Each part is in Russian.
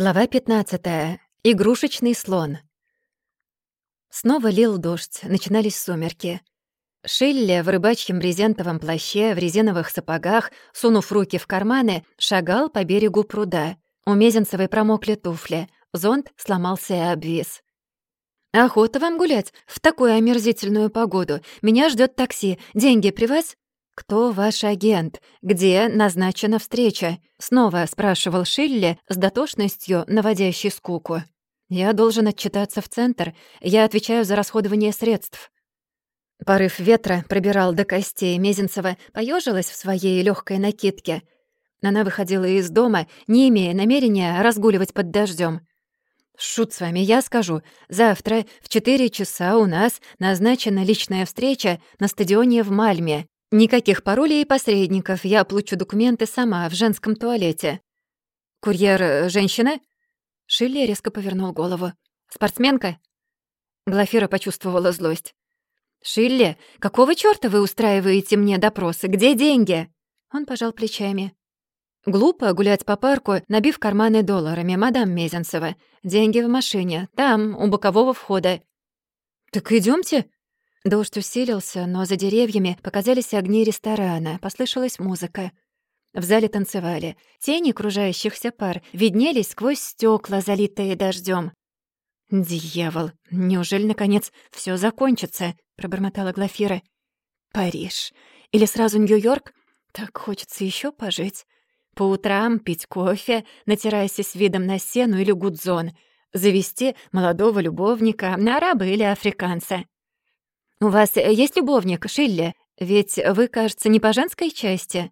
Глава 15. Игрушечный слон. Снова лил дождь, начинались сумерки. Шилли в рыбачьем брезентовом плаще, в резиновых сапогах, сунув руки в карманы, шагал по берегу пруда. У Мезенцевой промокли туфли, зонт сломался и обвис. «Охота вам гулять в такую омерзительную погоду. Меня ждет такси. Деньги при вас?» «Кто ваш агент? Где назначена встреча?» — снова спрашивал Шилли с дотошностью, наводящей скуку. «Я должен отчитаться в центр. Я отвечаю за расходование средств». Порыв ветра пробирал до костей. Мезенцева поежилась в своей легкой накидке. Она выходила из дома, не имея намерения разгуливать под дождем. «Шут с вами, я скажу. Завтра в четыре часа у нас назначена личная встреча на стадионе в Мальме. Никаких паролей и посредников. Я получу документы сама в женском туалете. Курьер э, женщина? Шилли резко повернул голову. Спортсменка? Глафира почувствовала злость. «Шилли, какого чёрта вы устраиваете мне допросы? Где деньги?» Он пожал плечами. «Глупо гулять по парку, набив карманы долларами, мадам Мезенцева. Деньги в машине, там, у бокового входа». «Так идёмте», Дождь усилился, но за деревьями показались огни ресторана, послышалась музыка. В зале танцевали. Тени кружающихся пар виднелись сквозь стекла, залитые дождем. «Дьявол! Неужели, наконец, все закончится?» — пробормотала Глафира. «Париж. Или сразу Нью-Йорк? Так хочется еще пожить. По утрам пить кофе, натираясь с видом на сену или гудзон. Завести молодого любовника, араба или африканца. «У вас есть любовник, Шилли? Ведь вы, кажется, не по женской части?»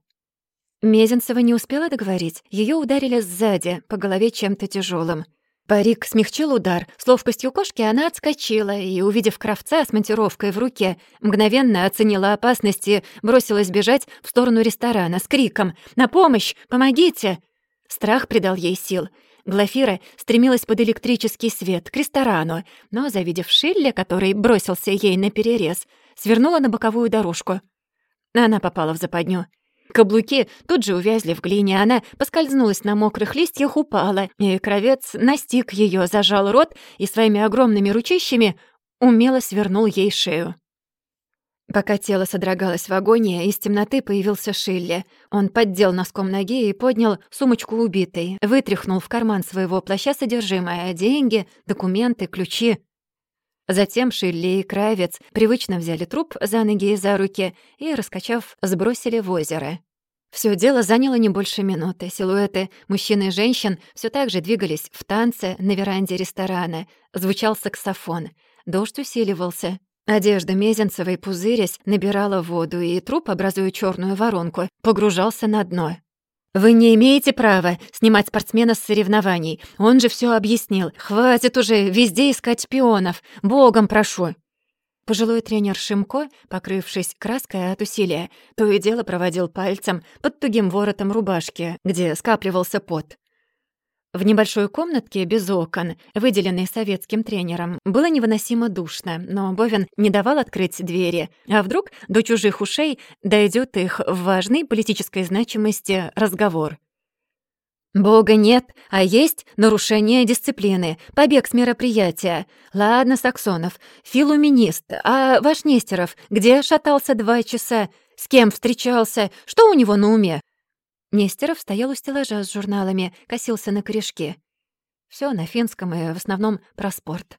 Мезенцева не успела договорить. Ее ударили сзади, по голове чем-то тяжелым. Парик смягчил удар. С ловкостью кошки она отскочила и, увидев кровца с монтировкой в руке, мгновенно оценила опасность и бросилась бежать в сторону ресторана с криком «На помощь! Помогите!» Страх придал ей сил — Глафира стремилась под электрический свет, к ресторану, но, завидев Шилля, который бросился ей на перерез, свернула на боковую дорожку. Она попала в западню. Каблуки тут же увязли в глине, она поскользнулась на мокрых листьях, упала, и кровец настиг ее, зажал рот и своими огромными ручищами умело свернул ей шею. Пока тело содрогалось в агонии, из темноты появился Шилли. Он поддел носком ноги и поднял сумочку убитой, вытряхнул в карман своего плаща содержимое — деньги, документы, ключи. Затем Шилли и Кравец привычно взяли труп за ноги и за руки и, раскачав, сбросили в озеро. Всё дело заняло не больше минуты. Силуэты мужчин и женщин всё так же двигались в танце на веранде ресторана. Звучал саксофон. Дождь усиливался. Одежда Мезенцевой, пузырясь, набирала воду, и труп, образуя черную воронку, погружался на дно. «Вы не имеете права снимать спортсмена с соревнований. Он же все объяснил. Хватит уже везде искать шпионов. Богом прошу!» Пожилой тренер Шимко, покрывшись краской от усилия, то и дело проводил пальцем под тугим воротом рубашки, где скапливался пот. В небольшой комнатке без окон, выделенной советским тренером, было невыносимо душно, но Бовин не давал открыть двери. А вдруг до чужих ушей дойдет их в важной политической значимости разговор? Бога нет, а есть нарушение дисциплины, побег с мероприятия. Ладно, Саксонов, филуминист, а ваш Нестеров, где шатался два часа, с кем встречался, что у него на уме? Нестеров стоял у стеллажа с журналами, косился на корешки. Все на финском и в основном про спорт.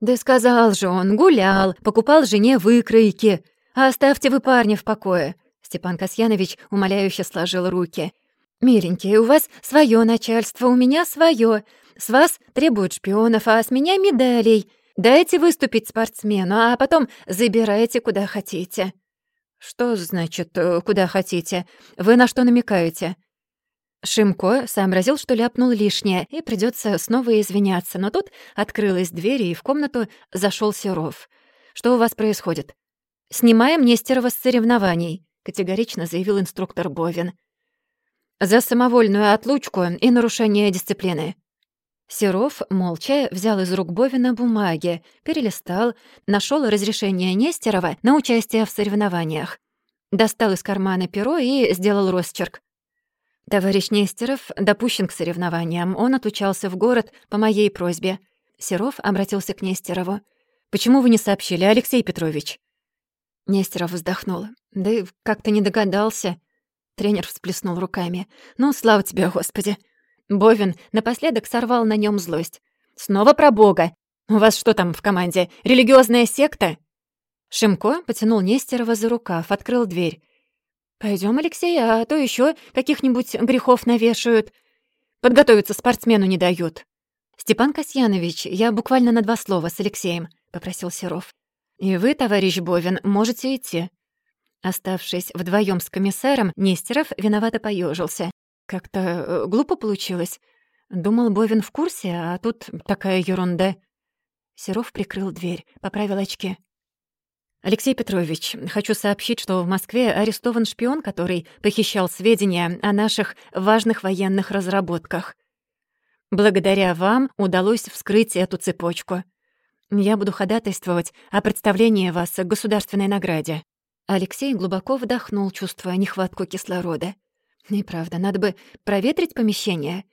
«Да сказал же он, гулял, покупал жене выкройки. Оставьте вы парня в покое». Степан Касьянович умоляюще сложил руки. «Миленькие, у вас свое начальство, у меня свое. С вас требуют шпионов, а с меня медалей. Дайте выступить спортсмену, а потом забирайте куда хотите». «Что значит, э, куда хотите? Вы на что намекаете?» Шимко сообразил, что ляпнул лишнее, и придется снова извиняться, но тут открылась дверь, и в комнату зашел Серов. «Что у вас происходит?» «Снимаем Нестерова с соревнований», — категорично заявил инструктор Бовин. «За самовольную отлучку и нарушение дисциплины». Серов молча взял из рук Бовина бумаги, перелистал, нашел разрешение Нестерова на участие в соревнованиях. Достал из кармана перо и сделал росчерк. Товарищ Нестеров допущен к соревнованиям. Он отлучался в город по моей просьбе. Серов обратился к Нестерову. «Почему вы не сообщили, Алексей Петрович?» Нестеров вздохнул. «Да как-то не догадался». Тренер всплеснул руками. «Ну, слава тебе, Господи!» Бовин напоследок сорвал на нем злость. «Снова про Бога! У вас что там в команде? Религиозная секта?» Шимко потянул Нестерова за рукав, открыл дверь. Пойдем, Алексей, а то еще каких-нибудь грехов навешают. Подготовиться спортсмену не дают». «Степан Касьянович, я буквально на два слова с Алексеем», — попросил Серов. «И вы, товарищ Бовин, можете идти». Оставшись вдвоем с комиссаром, Нестеров виновато поежился. Как-то э, глупо получилось. Думал, Бовин в курсе, а тут такая ерунда. Серов прикрыл дверь, поправил очки. «Алексей Петрович, хочу сообщить, что в Москве арестован шпион, который похищал сведения о наших важных военных разработках. Благодаря вам удалось вскрыть эту цепочку. Я буду ходатайствовать о представлении вас к государственной награде». Алексей глубоко вдохнул, чувствуя нехватку кислорода. «Неправда, надо бы проветрить помещение».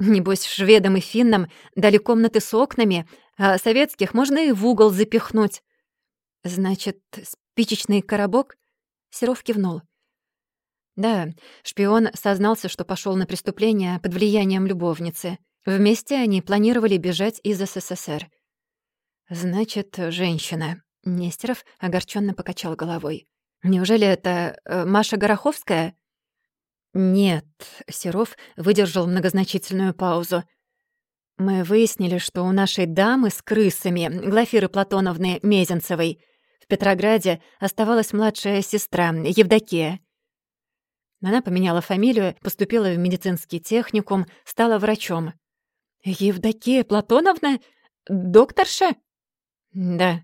Небось, шведам и финнам дали комнаты с окнами, а советских можно и в угол запихнуть. «Значит, спичечный коробок?» Серов кивнул. Да, шпион сознался, что пошел на преступление под влиянием любовницы. Вместе они планировали бежать из СССР. «Значит, женщина». Нестеров огорченно покачал головой. «Неужели это э, Маша Гороховская?» «Нет», — Серов выдержал многозначительную паузу. «Мы выяснили, что у нашей дамы с крысами, Глафиры Платоновны Мезенцевой, Петрограде оставалась младшая сестра, Евдокия. Она поменяла фамилию, поступила в медицинский техникум, стала врачом. «Евдокия Платоновна? Докторша?» «Да».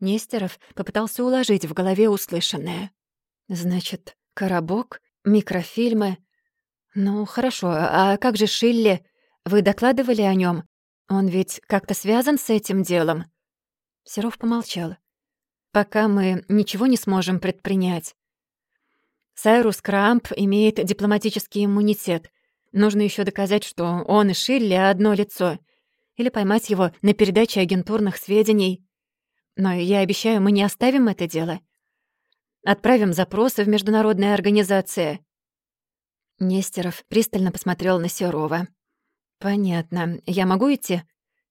Нестеров попытался уложить в голове услышанное. «Значит, коробок, микрофильмы...» «Ну, хорошо, а как же Шилли? Вы докладывали о нем? Он ведь как-то связан с этим делом?» Серов помолчал пока мы ничего не сможем предпринять. Сайрус Крамп имеет дипломатический иммунитет. Нужно еще доказать, что он и Шилли одно лицо. Или поймать его на передаче агентурных сведений. Но я обещаю, мы не оставим это дело. Отправим запросы в международные организации. Нестеров пристально посмотрел на Серова. «Понятно. Я могу идти?»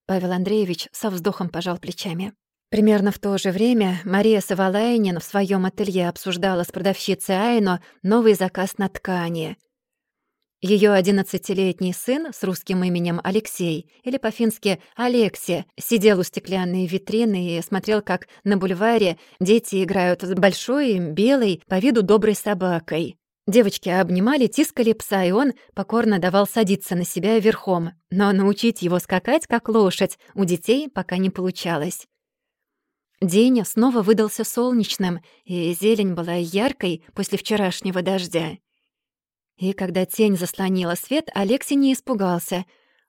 Павел Андреевич со вздохом пожал плечами. Примерно в то же время Мария Савалайнин в своем ателье обсуждала с продавщицей Айно новый заказ на ткани. Ее одиннадцатилетний сын с русским именем Алексей, или по-фински Алекси, сидел у стеклянной витрины и смотрел, как на бульваре дети играют с большой, белой, по виду доброй собакой. Девочки обнимали, тискали пса, и он покорно давал садиться на себя верхом. Но научить его скакать, как лошадь, у детей пока не получалось. День снова выдался солнечным, и зелень была яркой после вчерашнего дождя. И когда тень заслонила свет, Алексей не испугался.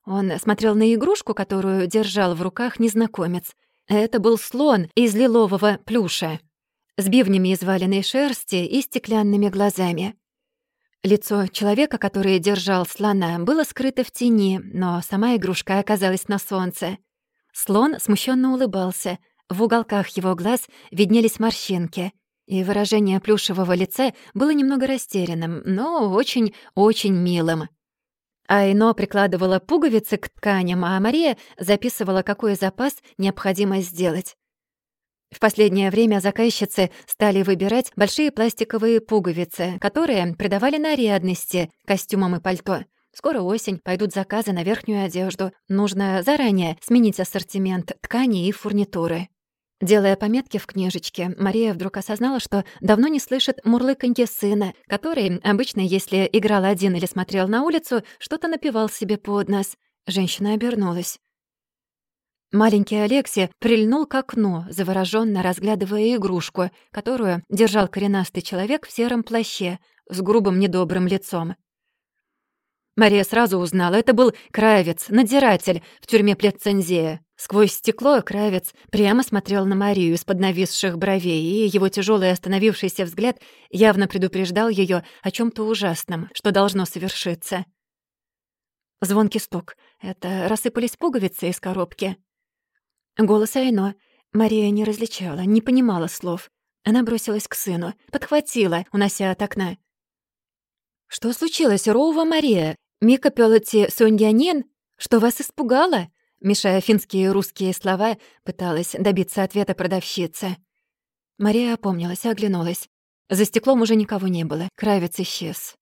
Он смотрел на игрушку, которую держал в руках незнакомец. Это был слон из лилового плюша, с бивнями из валеной шерсти и стеклянными глазами. Лицо человека, который держал слона, было скрыто в тени, но сама игрушка оказалась на солнце. Слон смущенно улыбался — в уголках его глаз виднелись морщинки, и выражение плюшевого лица было немного растерянным, но очень-очень милым. Айно прикладывала пуговицы к тканям, а Мария записывала, какой запас необходимо сделать. В последнее время заказчицы стали выбирать большие пластиковые пуговицы, которые придавали нарядности костюмам и пальто. Скоро осень, пойдут заказы на верхнюю одежду. Нужно заранее сменить ассортимент тканей и фурнитуры. Делая пометки в книжечке, Мария вдруг осознала, что давно не слышит мурлыканье сына, который обычно, если играл один или смотрел на улицу, что-то напевал себе под нос. Женщина обернулась. Маленький Алексей прильнул к окну, заворожённо разглядывая игрушку, которую держал коренастый человек в сером плаще с грубым недобрым лицом. Мария сразу узнала, это был Кравец, надзиратель в тюрьме Плецензея. Сквозь стекло Кравец прямо смотрел на Марию из-под нависших бровей, и его тяжелый остановившийся взгляд явно предупреждал ее о чем то ужасном, что должно совершиться. Звонкий стук. Это рассыпались пуговицы из коробки. Голос Айно. Мария не различала, не понимала слов. Она бросилась к сыну, подхватила, унося от окна. «Что случилось, Роува Мария? Мика Пёлоти Соньянин? Что вас испугало?» Мешая финские и русские слова, пыталась добиться ответа продавщица. Мария опомнилась, оглянулась. За стеклом уже никого не было, кравец исчез.